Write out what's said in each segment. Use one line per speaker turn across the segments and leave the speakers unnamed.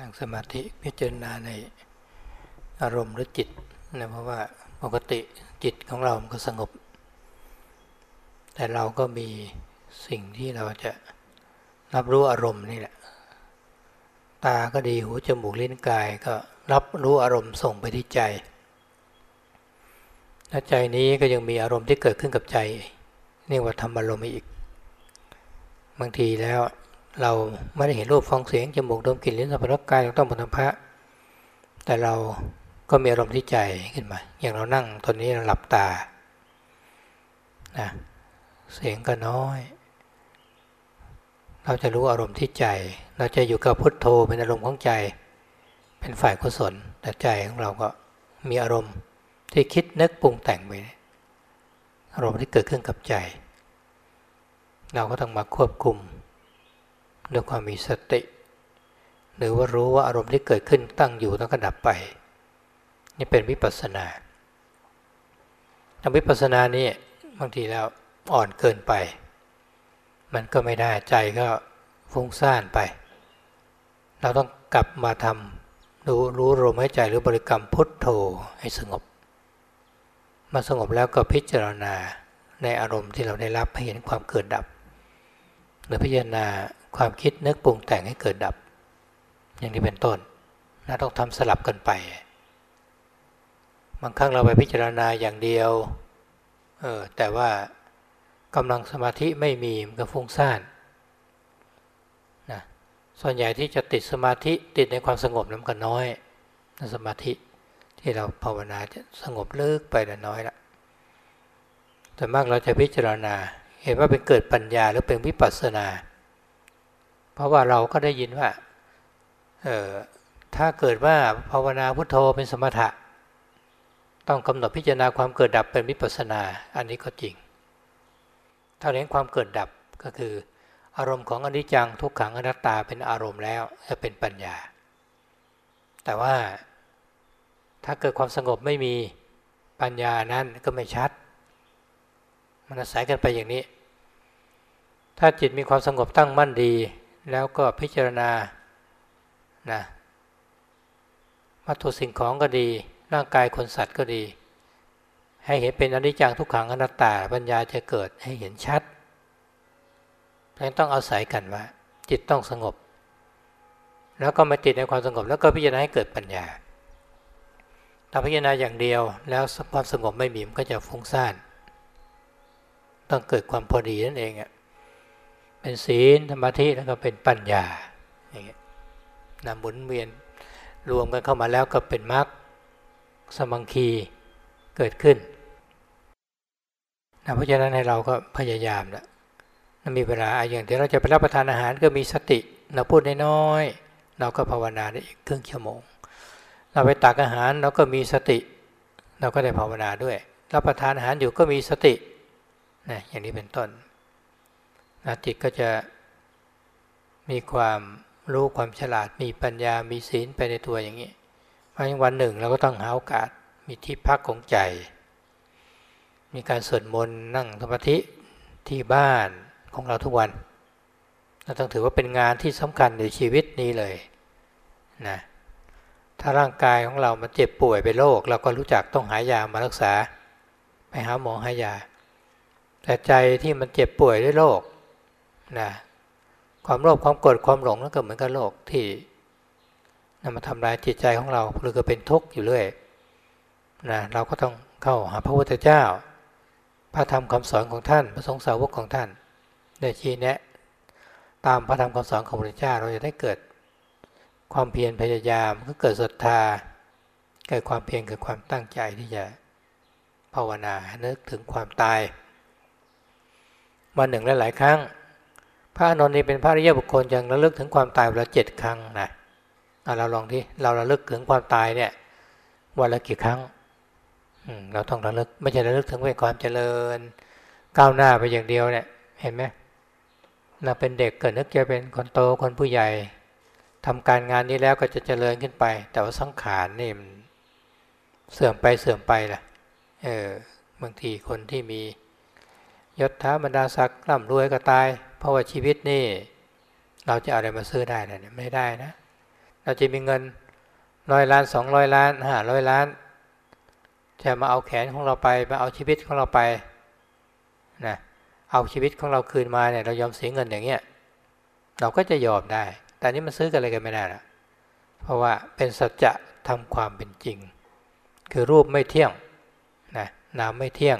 นั่งสมาธิพิจารณาในอารมณ์หรือจิตนะเพราะว่าปกติจิตของเรามันก็สงบ แต่เราก็มีสิ่งที่เราจะรับรู้อารมณ์นี่แหละ ตาก็ดีหูจมูกลิ้นกายก็รับรู้อารมณ์ส่งไปที่ใจและใจนี้ก็ยังมีอารมณ์ที่เกิดขึ้นกับใจเรียกว่าธรรมอารมณ์อีก บางทีแล้ว เราไม่ได้เห็นรูปฟังเสียงจมูกดมกลิ่นลิ้นสัมผัสกายต้องปัญพะแต่เราก็มีอารมณ์ที่ใจขึ้นมา อย่างเรานั่งตอนนี้เราหลับตานะเสียงก็น้อย เราจะรู้อารมณ์ที่ใจ เราจะอยู่กับพุทโธเป็นอารมณ์ของใจ เป็นฝ่ายกุศลแต่ใจของเราก็มีอารมณ์ที่คิดนึกปรุงแต่งไปอารมณ์ที่เกิดขึ้นกับใจ เราก็ต้องมาควบคุม ด้วยความมีสติ หรือว่ารู้ว่าอารมณ์ที่เกิดขึ้นตั้งอยู่แล้วก็ดับไป นี่เป็นวิปัสสนาทำวิปัสสนานี่บางทีแล้วอ่อนเกินไป มันก็ไม่ได้ใจก็ฟุ้งซ่านไป เราต้องกลับมาทำรู้รู้ลมหายใจหรือบริกรรมพุทโธให้สงบ มาสงบแล้วก็พิจารณาในอารมณ์ที่เราได้รับให้เห็นความเกิดดับ หรือพิจารณา ความคิดนึกปรุงแต่งให้เกิดดับ อย่างนี้เป็นต้นนะต้องทำสลับกันไป บางครั้งเราไปพิจารณาอย่างเดียวเออแต่ว่ากำลังสมาธิไม่มีมันก็ฟุ้งซ่านนะส่วนใหญ่ที่จะติดสมาธิติดในความสงบนั้นก็น้อยนสมาธิที่เราภาวนาจะสงบเลิกไปแต่น้อยละแต่มากเราจะพิจารณา เห็นว่าเป็นเกิดปัญญาหรือเป็นวิปัสสนา เพราะว่าเราก็ได้ยินว่า เออถ้าเกิดว่าภาวนาพุทโธเป็นสมถะ ต้องกำหนดพิจารณาความเกิดดับเป็นวิปัสนา อันนี้ก็จริง ถ้าเห็นความเกิดดับก็คือ อารมณ์ของอนิจจังทุกขังอนัตตาเป็นอารมณ์แล้วจะเป็นปัญญา แต่ว่าถ้าเกิดความสงบไม่มีปัญญานั้นก็ไม่ชัด มันอาศัยกันไปอย่างนี้ ถ้าจิตมีความสงบตั้งมั่นดี แล้วก็พิจารณานะวัตถุสิ่งของก็ดี ร่างกายคนสัตว์ก็ดี ให้เห็นเป็นอนิจจังทุกขังอนัตตาปัญญาจะเกิดให้เห็นชัดเพราะต้องอาศัยกันว่า จิตต้องสงบ แล้วก็มาติดในความสงบ แล้วก็พิจารณาให้เกิดปัญญาถ้าพิจารณาอย่างเดียวแล้วความสงบไม่มีมันก็จะฟุ้งซ่าน ต้องเกิดความพอดีนั่นเองอะ เป็นศีลสมาธิแล้วก็เป็นปัญญาอย่างเงี้ยนำหมุนเวียนรวมกันเข้ามาแล้วก็เป็นมรรคสมังคีเกิดขึ้นนะเพราะฉะนั้นให้เราก็พยายามนะมีเวลาอย่างที่เราจะไปรับประทานอาหารก็มีสติ เราพูดน้อยๆเราก็ภาวนาได้อีกครึ่งชั่วโมง เราไปตักอาหารเราก็มีสติ เราก็ได้ภาวนาด้วย รับประทานอาหารอยู่ก็มีสตินะอย่างนี้เป็นต้น นะจิตก็จะมีความรู้ความฉลาด มีปัญญามีศีลไปในตัวอย่างนี้เพราะวันหนึ่งเราก็ต้องหาโอกาสมีที่พักของใจ มีการสวดมนต์นั่งสมาธิที่บ้านของเราทุกวันเราต้องถือว่าเป็นงานที่สำคัญในชีวิตนี้เลยนะถ้าร่างกายของเรามันเจ็บป่วยเป็นโรคเราก็รู้จักต้องหายามารักษา ไปหาหมอหายา แต่ใจที่มันเจ็บป่วยด้วยโรค นะความโลภความโกรธความหลงนั่นก็เหมือนกับโลกที่นำมาทำลายจิตใจของเราหรือก็เป็นทุกข์อยู่เรื่อยนะเราก็ต้องเข้าหาพระพุทธเจ้า พระธรรมคำสอนของท่าน พระสงฆ์สาวกของท่านได้ชี้แนะ ตามพระธรรมคำสอนของพระพุทธเจ้าเราจะได้เกิดความเพียรพยายามก็เกิดศรัทธา เกิดความเพียรเกิดความตั้งใจที่จะภาวนานึกถึงความตายวันหนึ่งและหลายครั้ง พระนนท์นี่เป็นพระริยบุคคลยังระลึกถึงความตายวันละเจ็ดครั้งนะเราลองที่เราระลึกถึงความตายเนี่ยวันละกี่ครั้งเราต้องระลึก ไม่ใช่ระลึกถึงเป็นความเจริญ ก้าวหน้าไปอย่างเดียวเนี่ย เห็นไหมเราเป็นเด็กเกิดนึกจะเป็นคนโตคนผู้ใหญ่ทำการงานนี้แล้วก็จะเจริญขึ้นไป แต่ว่าสังขารนี่มันเสื่อมไปเสื่อมไปล่ะเออบางทีคนที่มี ยศถาบรรดาศักดิ์ร่ำรวยก็ตาย เพราะว่าชีวิตนี่ เราจะเอาอะไรมาซื้อได้เนี่ยไม่ได้นะ เราจะมีเงินร้อยล้านสองร้อยล้านห้าร้อยล้าน จะมาเอาแขนของเราไปมาเอาชีวิตของเราไปนะเอาชีวิตของเราคืนมาเนี่ยเรายอมเสียเงินอย่างเงี้ยเราก็จะยอมได้ แต่นี้มันซื้อกันอะไรกันไม่ได้ละเพราะว่าเป็นสัจจะทำความเป็นจริง คือรูปไม่เที่ยงนะนามไม่เที่ยง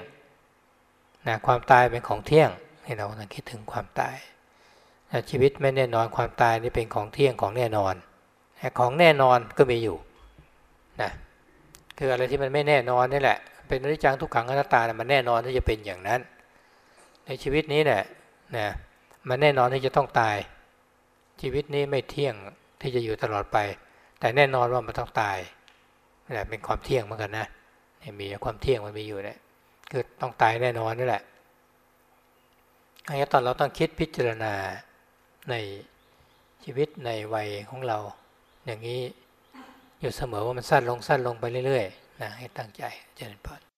นะความตายเป็นของเที่ยงให้เราต้องคิดถึงความตายนะชีวิตไม่แน่นอนความตายนี่เป็นของเที่ยงของแน่นอนนะของแน่นอนก็มีอยู่นะคืออะไรที่มันไม่แน่นอนนี่แหละ เป็นอนิจจังทุกขังอนัตตานะมันแน่นอนที่จะเป็นอย่างนั้น ในชีวิตนี้เนี่ยนะมันแน่นอนที่จะต้องตาย ชีวิตนี้ไม่เที่ยงที่จะอยู่ตลอดไป แต่แน่นอนว่ามันต้องตายนี่แหละเป็นความเที่ยงเหมือนกันนะมีความเที่ยงมันมีอยู่เนี่ย คือต้องตายแน่นอนนี่แหละอันนี้ตอนเราต้องคิดพิจารณาในชีวิตในวัยของเรา อย่างนี้อยู่เสมอว่ามันสั้นลงสั้นลงไปเรื่อยๆนะให้ตั้งใจเจริญพร